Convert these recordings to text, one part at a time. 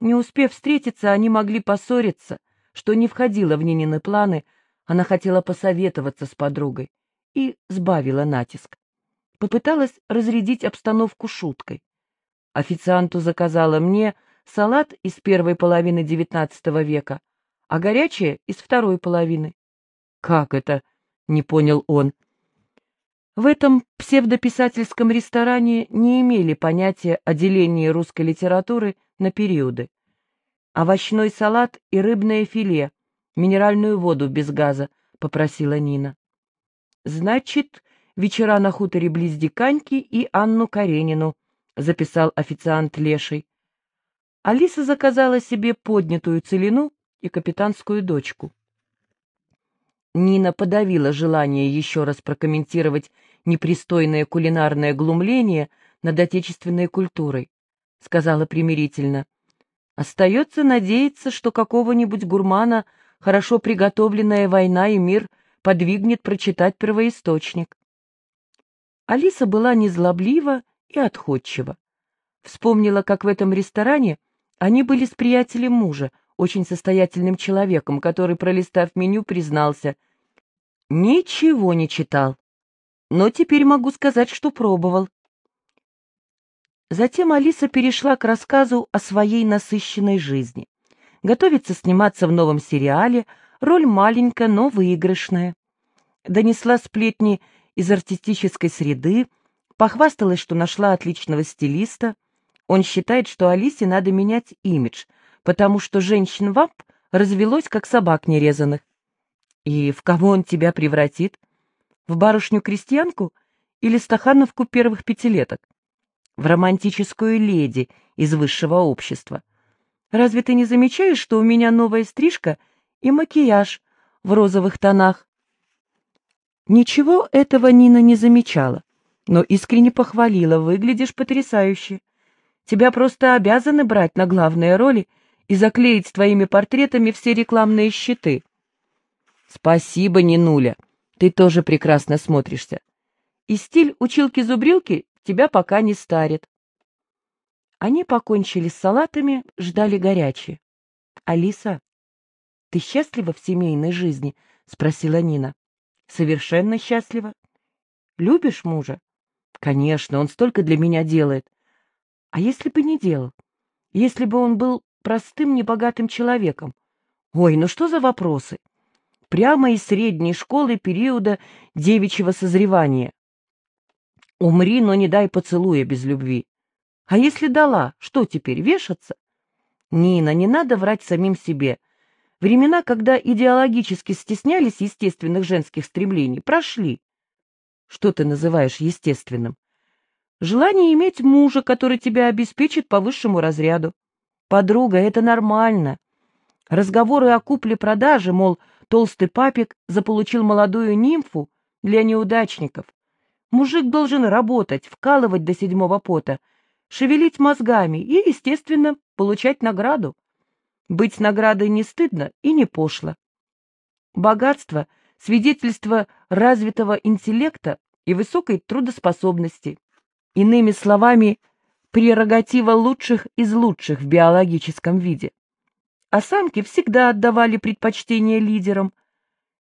Не успев встретиться, они могли поссориться, что не входило в Нинины планы, она хотела посоветоваться с подругой и сбавила натиск. Попыталась разрядить обстановку шуткой. Официанту заказала мне салат из первой половины XIX века, а горячее — из второй половины. «Как это?» — не понял он. В этом псевдописательском ресторане не имели понятия о делении русской литературы на периоды. Овощной салат и рыбное филе, минеральную воду без газа, попросила Нина. Значит, вечера на хуторе близ Диканьки и Анну Каренину, записал официант Леший. Алиса заказала себе поднятую целину и капитанскую дочку. Нина подавила желание еще раз прокомментировать непристойное кулинарное глумление над отечественной культурой. Сказала примирительно. Остается надеяться, что какого-нибудь гурмана хорошо приготовленная война и мир подвигнет прочитать первоисточник. Алиса была незлоблива и отходчива. Вспомнила, как в этом ресторане они были с приятелем мужа, очень состоятельным человеком, который, пролистав меню, признался. Ничего не читал, но теперь могу сказать, что пробовал. Затем Алиса перешла к рассказу о своей насыщенной жизни. Готовится сниматься в новом сериале, роль маленькая, но выигрышная. Донесла сплетни из артистической среды, похвасталась, что нашла отличного стилиста. Он считает, что Алисе надо менять имидж — потому что женщин-вамп развелось, как собак нерезанных. И в кого он тебя превратит? В барышню-крестьянку или стахановку первых пятилеток? В романтическую леди из высшего общества? Разве ты не замечаешь, что у меня новая стрижка и макияж в розовых тонах? Ничего этого Нина не замечала, но искренне похвалила, выглядишь потрясающе. Тебя просто обязаны брать на главные роли — и заклеить твоими портретами все рекламные щиты. Спасибо, Нинуля, ты тоже прекрасно смотришься. И стиль училки-зубрилки тебя пока не старит. Они покончили с салатами, ждали горячее. «Алиса, ты счастлива в семейной жизни?» — спросила Нина. «Совершенно счастлива. Любишь мужа?» «Конечно, он столько для меня делает. А если бы не делал? Если бы он был простым небогатым человеком. Ой, ну что за вопросы? Прямо из средней школы периода девичьего созревания. Умри, но не дай поцелуя без любви. А если дала, что теперь, вешаться? Нина, не надо врать самим себе. Времена, когда идеологически стеснялись естественных женских стремлений, прошли. Что ты называешь естественным? Желание иметь мужа, который тебя обеспечит по высшему разряду. Подруга, это нормально. Разговоры о купле-продаже, мол, толстый папик заполучил молодую нимфу для неудачников. Мужик должен работать, вкалывать до седьмого пота, шевелить мозгами и, естественно, получать награду. Быть наградой не стыдно и не пошло. Богатство — свидетельство развитого интеллекта и высокой трудоспособности. Иными словами, прерогатива лучших из лучших в биологическом виде. А самки всегда отдавали предпочтение лидерам.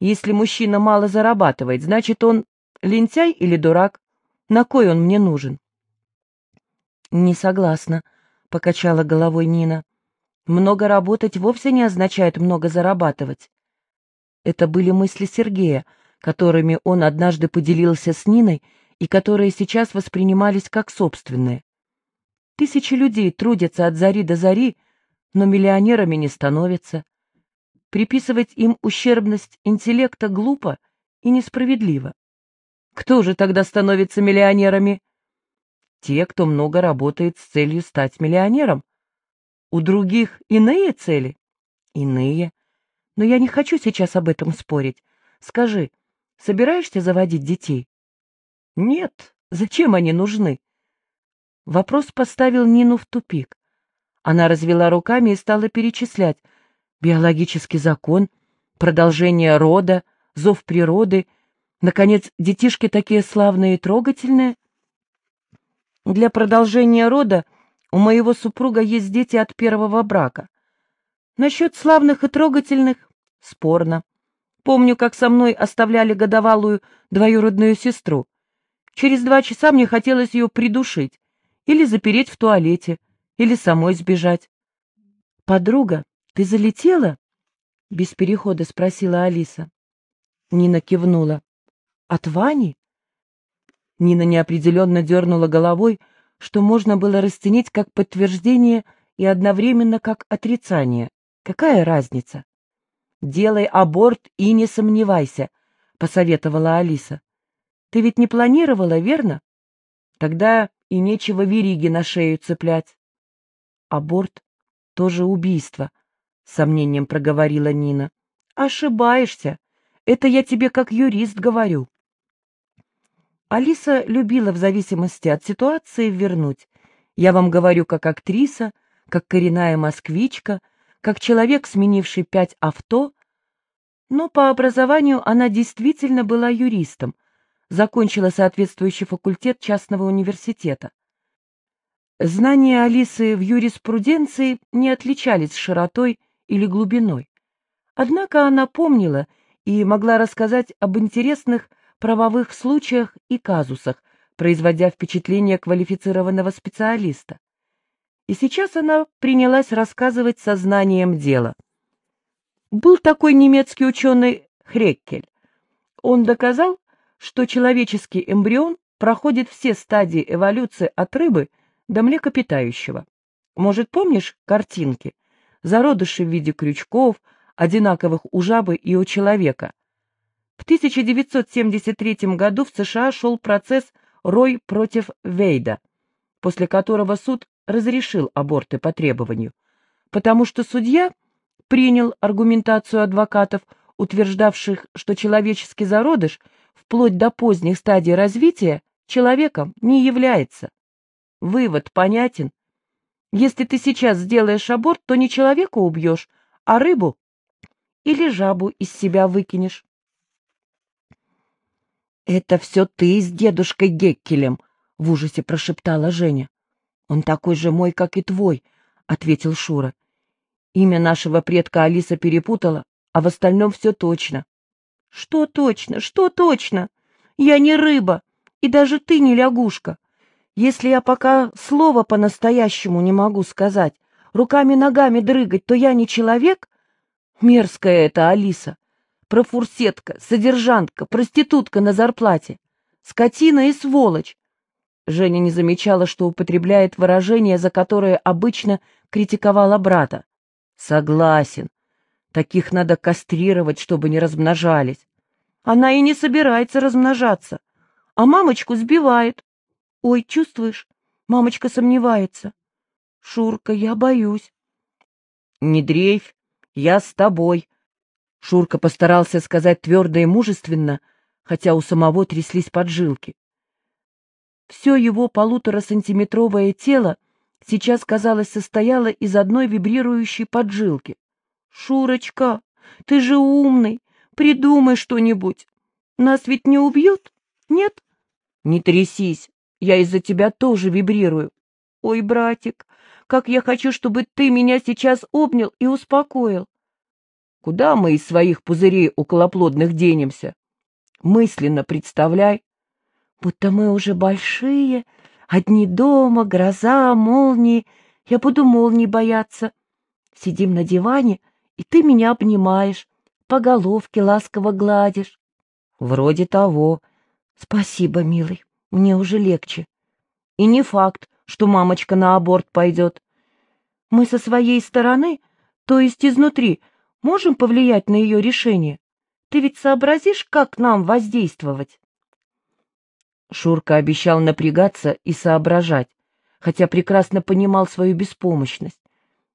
Если мужчина мало зарабатывает, значит он лентяй или дурак? На кой он мне нужен? Не согласна, покачала головой Нина. Много работать вовсе не означает много зарабатывать. Это были мысли Сергея, которыми он однажды поделился с Ниной и которые сейчас воспринимались как собственные. Тысячи людей трудятся от зари до зари, но миллионерами не становятся. Приписывать им ущербность интеллекта глупо и несправедливо. Кто же тогда становится миллионерами? Те, кто много работает с целью стать миллионером. У других иные цели? Иные. Но я не хочу сейчас об этом спорить. Скажи, собираешься заводить детей? Нет, зачем они нужны? Вопрос поставил Нину в тупик. Она развела руками и стала перечислять. Биологический закон, продолжение рода, зов природы. Наконец, детишки такие славные и трогательные. Для продолжения рода У моего супруга есть дети от первого брака. Насчет славных и трогательных — спорно. Помню, как со мной оставляли годовалую двоюродную сестру. Через два часа мне хотелось ее придушить или запереть в туалете, или самой сбежать. «Подруга, ты залетела?» — без перехода спросила Алиса. Нина кивнула. «От Вани?» Нина неопределенно дернула головой, что можно было расценить как подтверждение и одновременно как отрицание. Какая разница? «Делай аборт и не сомневайся», — посоветовала Алиса. «Ты ведь не планировала, верно? Тогда и нечего вериги на шею цеплять». «Аборт — тоже убийство», — сомнением проговорила Нина. «Ошибаешься. Это я тебе как юрист говорю». Алиса любила в зависимости от ситуации вернуть. Я вам говорю как актриса, как коренная москвичка, как человек, сменивший пять авто. Но по образованию она действительно была юристом, закончила соответствующий факультет частного университета. Знания Алисы в юриспруденции не отличались широтой или глубиной. Однако она помнила и могла рассказать об интересных правовых случаях и казусах, производя впечатление квалифицированного специалиста. И сейчас она принялась рассказывать сознанием дела. Был такой немецкий ученый Хреккель. Он доказал, что человеческий эмбрион проходит все стадии эволюции от рыбы до млекопитающего. Может, помнишь картинки? Зародыши в виде крючков, одинаковых у жабы и у человека – в 1973 году в США шел процесс Рой против Вейда, после которого суд разрешил аборты по требованию, потому что судья принял аргументацию адвокатов, утверждавших, что человеческий зародыш вплоть до поздних стадий развития человеком не является. Вывод понятен. Если ты сейчас сделаешь аборт, то не человека убьешь, а рыбу или жабу из себя выкинешь. «Это все ты с дедушкой Геккелем», — в ужасе прошептала Женя. «Он такой же мой, как и твой», — ответил Шура. «Имя нашего предка Алиса перепутала, а в остальном все точно». «Что точно? Что точно? Я не рыба, и даже ты не лягушка. Если я пока слова по-настоящему не могу сказать, руками-ногами дрыгать, то я не человек? Мерзкая это Алиса. Профурсетка, содержанка, проститутка на зарплате. Скотина и сволочь. Женя не замечала, что употребляет выражение, за которое обычно критиковала брата. Согласен. Таких надо кастрировать, чтобы не размножались. Она и не собирается размножаться. А мамочку сбивает. Ой, чувствуешь? Мамочка сомневается. Шурка, я боюсь. Не дрейфь, я с тобой, Шурка постарался сказать твердо и мужественно, хотя у самого тряслись поджилки. Все его полуторасантиметровое тело сейчас, казалось, состояло из одной вибрирующей поджилки. «Шурочка, ты же умный, придумай что-нибудь. Нас ведь не убьют, нет?» «Не трясись, я из-за тебя тоже вибрирую. Ой, братик, как я хочу, чтобы ты меня сейчас обнял и успокоил. Куда мы из своих пузырей околоплодных денемся? Мысленно представляй. Будто мы уже большие, одни дома, гроза, молнии. Я буду молний бояться. Сидим на диване, и ты меня обнимаешь, по головке ласково гладишь. Вроде того. Спасибо, милый, мне уже легче. И не факт, что мамочка на аборт пойдет. Мы со своей стороны, то есть изнутри, можем повлиять на ее решение? Ты ведь сообразишь, как нам воздействовать?» Шурка обещал напрягаться и соображать, хотя прекрасно понимал свою беспомощность.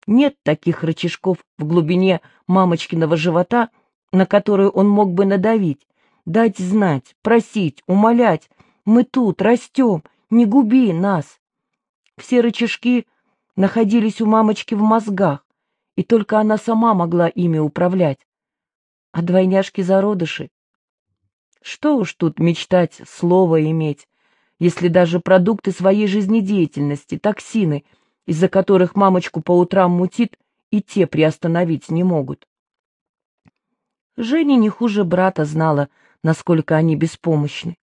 Нет таких рычажков в глубине мамочкиного живота, на которые он мог бы надавить, дать знать, просить, умолять. Мы тут, растем, не губи нас. Все рычажки находились у мамочки в мозгах, и только она сама могла ими управлять. А двойняшки-зародыши? Что уж тут мечтать, слово иметь, если даже продукты своей жизнедеятельности, токсины, из-за которых мамочку по утрам мутит, и те приостановить не могут. Женя не хуже брата знала, насколько они беспомощны.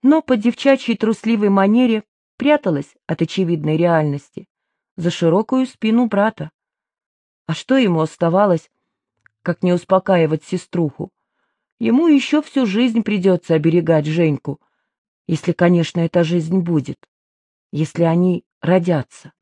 Но по девчачьей трусливой манере пряталась от очевидной реальности за широкую спину брата. А что ему оставалось, как не успокаивать сеструху? Ему еще всю жизнь придется оберегать Женьку, если, конечно, эта жизнь будет, если они родятся.